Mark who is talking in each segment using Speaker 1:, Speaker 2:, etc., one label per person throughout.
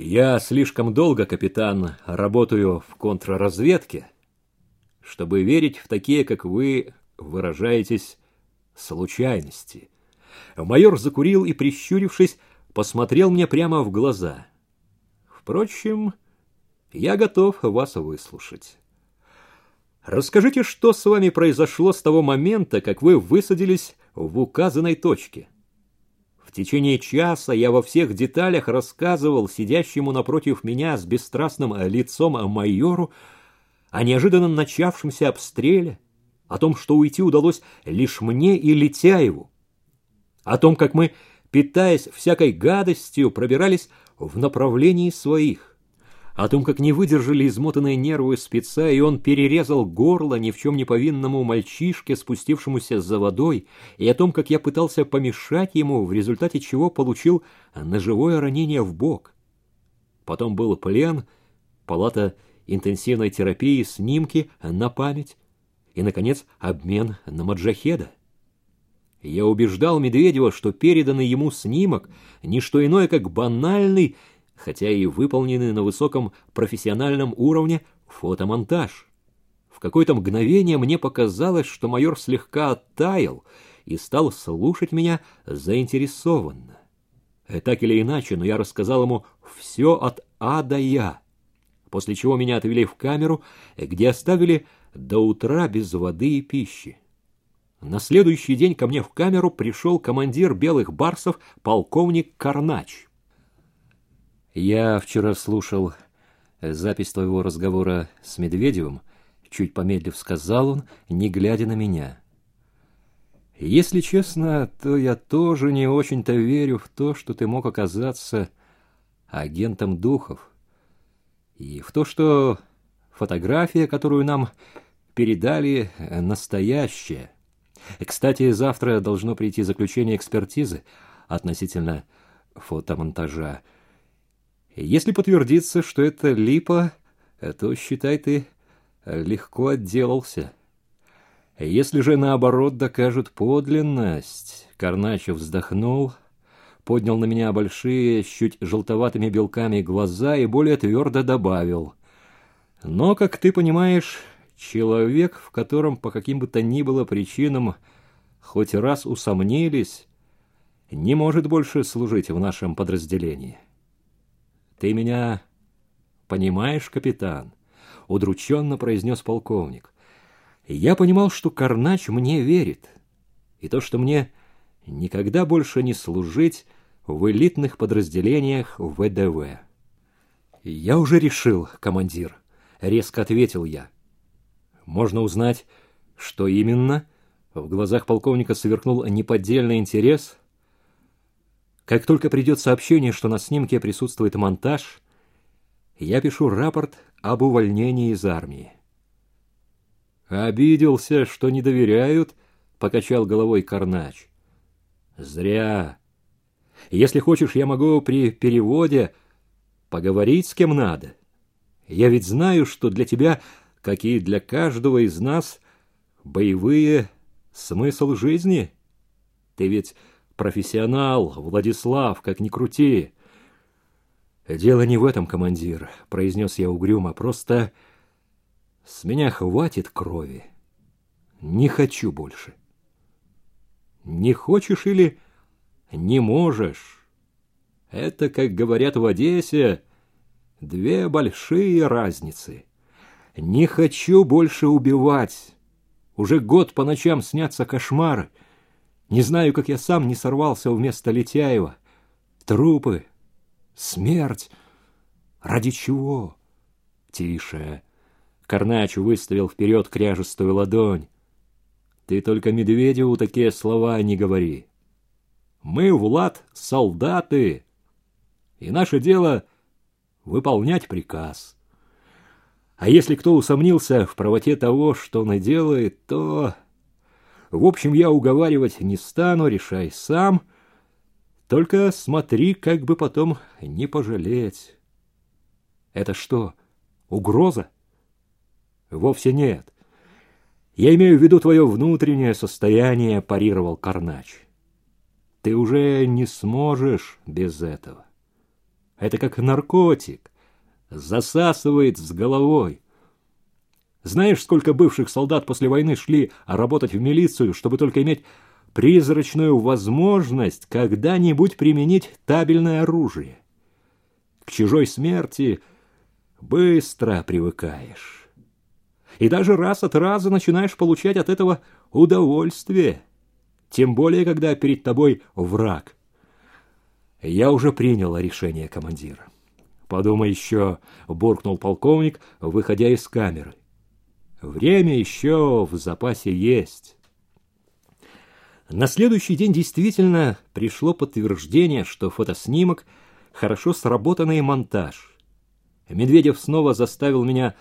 Speaker 1: Я слишком долго, капитан, работаю в контрразведке, чтобы верить в такие, как вы выражаетесь, случайности. Майор закурил и, прищурившись, посмотрел мне прямо в глаза. Впрочем, я готов вас выслушать. Расскажите, что с вами произошло с того момента, как вы высадились в указанной точке? В течение часа я во всех деталях рассказывал сидящему напротив меня с бесстрастным лицом майору о неожиданно начавшемся обстреле, о том, что уйти удалось лишь мне и Летяеву, о том, как мы, питаясь всякой гадостью, пробирались в направлении своих, о том, как не выдержали измотанные нервы спеца, и он перерезал горло ни в чем не повинному мальчишке, спустившемуся за водой, и о том, как я пытался помешать ему, в результате чего получил ножевое ранение в бок. Потом был плен, палата интенсивной терапии, снимки на память и, наконец, обмен на маджахеда. Я убеждал Медведева, что переданный ему снимок — не что иное, как банальный хотя и выполненный на высоком профессиональном уровне фотомонтаж. В какое-то мгновение мне показалось, что майор слегка оттаял и стал слушать меня заинтересованно. Э, так или иначе, но я рассказал ему все от А до Я, после чего меня отвели в камеру, где оставили до утра без воды и пищи. На следующий день ко мне в камеру пришел командир белых барсов полковник Карнач. Я вчера слушал запись твоего разговора с Медведевым, чуть помедлив сказал он, не глядя на меня. Если честно, то я тоже не очень-то верю в то, что ты мог оказаться агентом духов. И в то, что фотография, которую нам передали, настоящая. Кстати, завтра должно прийти заключение экспертизы относительно фотомонтажа. Если подтвердится, что это липа, то, считай, ты легко отделался. Если же, наоборот, докажут подлинность, Карначев вздохнул, поднял на меня большие, чуть желтоватыми белками глаза и более твердо добавил. Но, как ты понимаешь, человек, в котором по каким бы то ни было причинам хоть раз усомнились, не может больше служить в нашем подразделении. «Ты меня понимаешь, капитан?» — удрученно произнес полковник. «Я понимал, что Карнач мне верит, и то, что мне никогда больше не служить в элитных подразделениях ВДВ». «Я уже решил, командир», — резко ответил я. «Можно узнать, что именно?» В глазах полковника сверкнул неподдельный интерес — как только придет сообщение, что на снимке присутствует монтаж, я пишу рапорт об увольнении из армии. Обиделся, что не доверяют, покачал головой Карнач. Зря. Если хочешь, я могу при переводе поговорить с кем надо. Я ведь знаю, что для тебя, как и для каждого из нас, боевые смысл жизни. Ты ведь профессионал, Владислав, как ни крути. Дело не в этом, командир, произнес я угрюмо, просто с меня хватит крови. Не хочу больше. Не хочешь или не можешь? Это, как говорят в Одессе, две большие разницы. Не хочу больше убивать. Уже год по ночам снятся кошмары. Не знаю, как я сам не сорвался вместо Летяева. Трупы, смерть. Ради чего? Тише. Карнач выставил вперед кряжестую ладонь. Ты только Медведеву такие слова не говори. Мы, Влад, солдаты, и наше дело — выполнять приказ. А если кто усомнился в правоте того, что он и делает, то... В общем, я уговаривать не стану, решай сам. Только смотри, как бы потом не пожалеть. Это что, угроза? Вовсе нет. Я имею в виду твое внутреннее состояние, парировал Карнач. Ты уже не сможешь без этого. Это как наркотик. Засасывает с головой. Знаешь, сколько бывших солдат после войны шли работать в милицию, чтобы только иметь призрачную возможность когда-нибудь применить табельное оружие? К чужой смерти быстро привыкаешь. И даже раз от раза начинаешь получать от этого удовольствие. Тем более, когда перед тобой враг. Я уже принял решение командира. Подумай еще, буркнул полковник, выходя из камеры. Время еще в запасе есть. На следующий день действительно пришло подтверждение, что фотоснимок – хорошо сработанный монтаж. Медведев снова заставил меня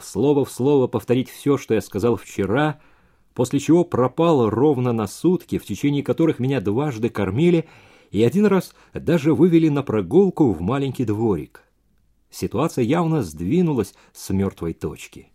Speaker 1: слово в слово повторить все, что я сказал вчера, после чего пропал ровно на сутки, в течение которых меня дважды кормили и один раз даже вывели на прогулку в маленький дворик. Ситуация явно сдвинулась с мертвой точки.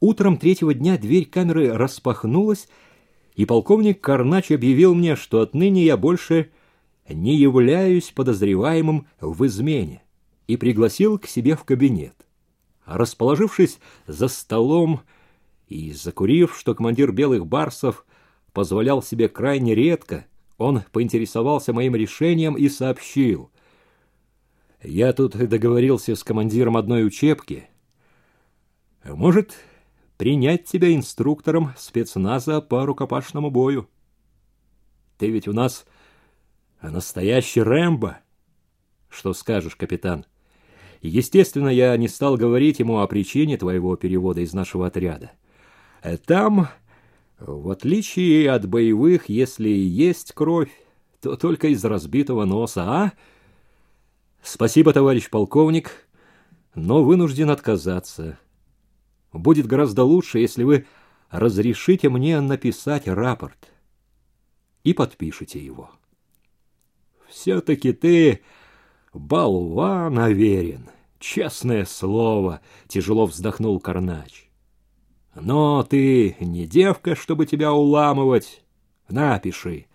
Speaker 1: Утром третьего дня дверь камеры распахнулась, и полковник Карнач объявил мне, что отныне я больше не являюсь подозреваемым в измене, и пригласил к себе в кабинет. Расположившись за столом и закурив, что командир белых барсов позволял себе крайне редко, он поинтересовался моим решением и сообщил. «Я тут договорился с командиром одной учебки. Может, принять тебя инструктором спецназа по рукопашному бою. Ты ведь у нас настоящий Рэмбо. Что скажешь, капитан? Естественно, я не стал говорить ему о причине твоего перевода из нашего отряда. Там, в отличие от боевых, если есть кровь, то только из разбитого носа, а? Спасибо, товарищ полковник, но вынужден отказаться. Будет гораздо лучше, если вы разрешите мне написать рапорт и подпишите его. Все-таки ты болван уверен, честное слово, тяжело вздохнул Карнач. Но ты не девка, чтобы тебя уламывать. Напиши.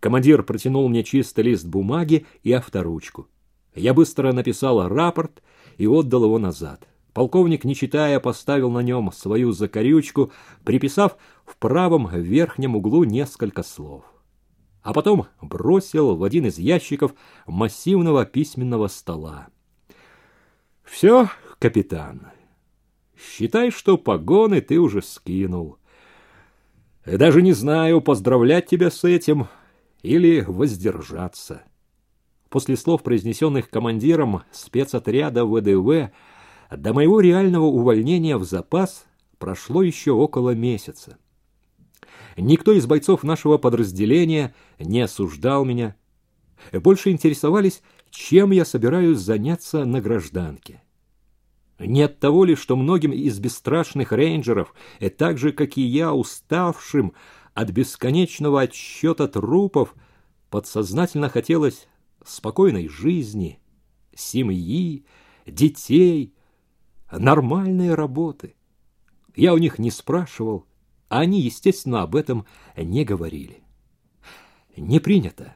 Speaker 1: Командир протянул мне чистый лист бумаги и авторучку. Я быстро написал рапорт и отдал его назад. Полковник, не читая, поставил на нем свою закорючку, приписав в правом верхнем углу несколько слов. А потом бросил в один из ящиков массивного письменного стола. «Все, капитан, считай, что погоны ты уже скинул. Даже не знаю, поздравлять тебя с этим или воздержаться». После слов, произнесенных командиром спецотряда ВДВ, до моего реального увольнения в запас прошло еще около месяца. Никто из бойцов нашего подразделения не осуждал меня. Больше интересовались, чем я собираюсь заняться на гражданке. Не от того ли, что многим из бесстрашных рейнджеров, и так же, как и я, уставшим от бесконечного отсчета трупов, подсознательно хотелось спокойной жизни, семьи, детей, нормальные работы. Я у них не спрашивал, а они, естественно, об этом не говорили. Не принято.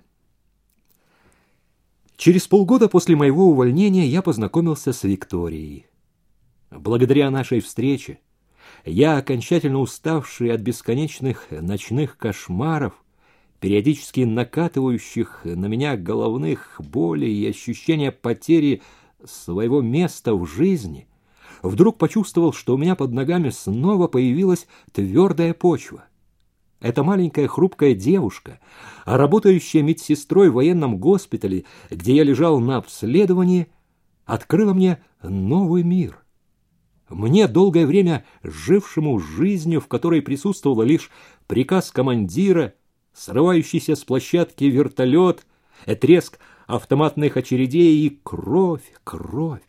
Speaker 1: Через полгода после моего увольнения я познакомился с Викторией. Благодаря нашей встрече я, окончательно уставший от бесконечных ночных кошмаров, периодически накатывающих на меня головных болей и ощущения потери своего места в жизни – вдруг почувствовал, что у меня под ногами снова появилась твердая почва. Эта маленькая хрупкая девушка, работающая медсестрой в военном госпитале, где я лежал на обследовании, открыла мне новый мир. Мне, долгое время жившему жизнью, в которой присутствовал лишь приказ командира, срывающийся с площадки вертолет, треск автоматных очередей и кровь, кровь.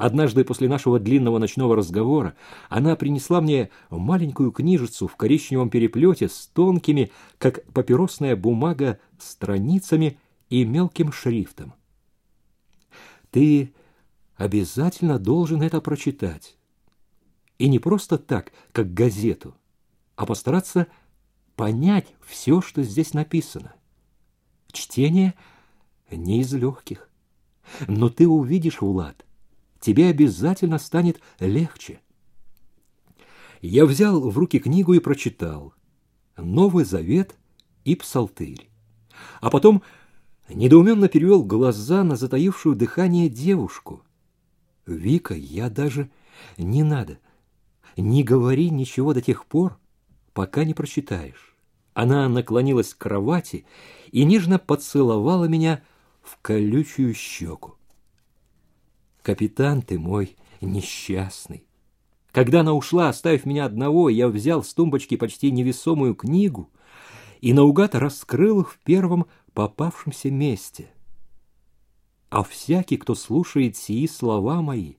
Speaker 1: Однажды после нашего длинного ночного разговора она принесла мне маленькую книжицу в коричневом переплете с тонкими, как папиросная бумага, страницами и мелким шрифтом. «Ты обязательно должен это прочитать. И не просто так, как газету, а постараться понять все, что здесь написано. Чтение не из легких. Но ты увидишь, Влад, тебе обязательно станет легче. Я взял в руки книгу и прочитал Новый Завет и Псалтырь. А потом недоуменно перевел глаза на затаившую дыхание девушку. «Вика, я даже... Не надо. Не говори ничего до тех пор, пока не прочитаешь». Она наклонилась к кровати и нежно поцеловала меня в колючую щеку. «Капитан ты мой несчастный. Когда она ушла, оставив меня одного, я взял с тумбочки почти невесомую книгу и наугад раскрыл их в первом попавшемся месте. А всякий, кто слушает сии слова мои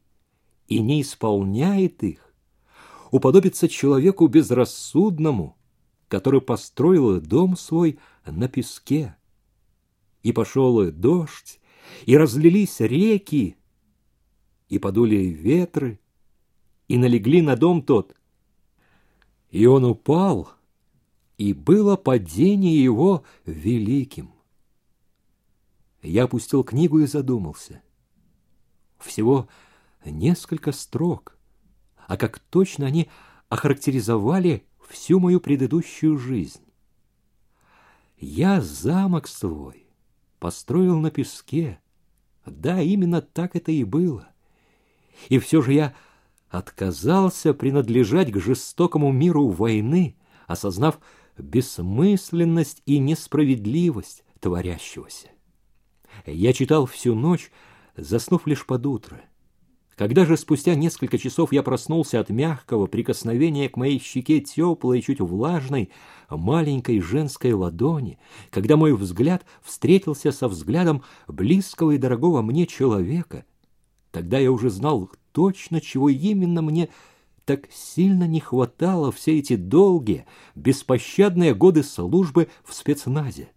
Speaker 1: и не исполняет их, уподобится человеку безрассудному, который построил дом свой на песке. И пошел дождь, и разлились реки, и подули ветры, и налегли на дом тот. И он упал, и было падение его великим. Я опустил книгу и задумался. Всего несколько строк, а как точно они охарактеризовали всю мою предыдущую жизнь. Я замок свой построил на песке. Да, именно так это и было. И все же я отказался принадлежать к жестокому миру войны, осознав бессмысленность и несправедливость творящегося. Я читал всю ночь, заснув лишь под утро. Когда же спустя несколько часов я проснулся от мягкого прикосновения к моей щеке теплой, чуть влажной, маленькой женской ладони, когда мой взгляд встретился со взглядом близкого и дорогого мне человека, тогда я уже знал точно, чего именно мне так сильно не хватало все эти долгие, беспощадные годы службы в спецназе.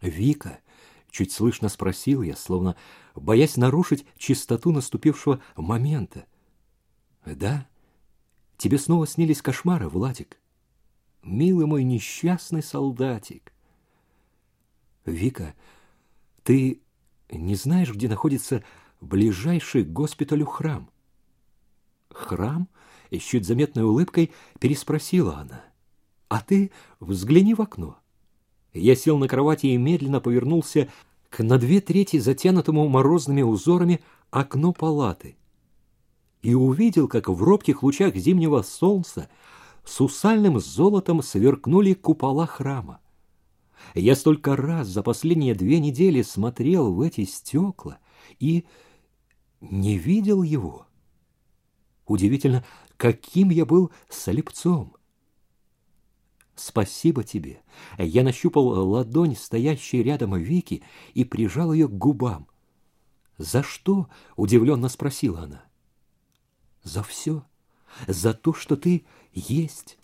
Speaker 1: «Вика», — чуть слышно спросил я, словно боясь нарушить чистоту наступившего момента. «Да? Тебе снова снились кошмары, Владик? Милый мой несчастный солдатик!» «Вика, ты не знаешь, где находится ближайший к госпиталю храм?» «Храм?» — и с чуть заметной улыбкой переспросила она. «А ты взгляни в окно». Я сел на кровати и медленно повернулся к на две трети затянутому морозными узорами окно палаты и увидел, как в робких лучах зимнего солнца с усальным золотом сверкнули купола храма. Я столько раз за последние две недели смотрел в эти стекла и не видел его. Удивительно, каким я был слепцом. Спасибо тебе. Я нащупал ладонь, стоящей рядом Вики, и прижал ее к губам. За что? Удивленно спросила она. За все. За то, что ты есть.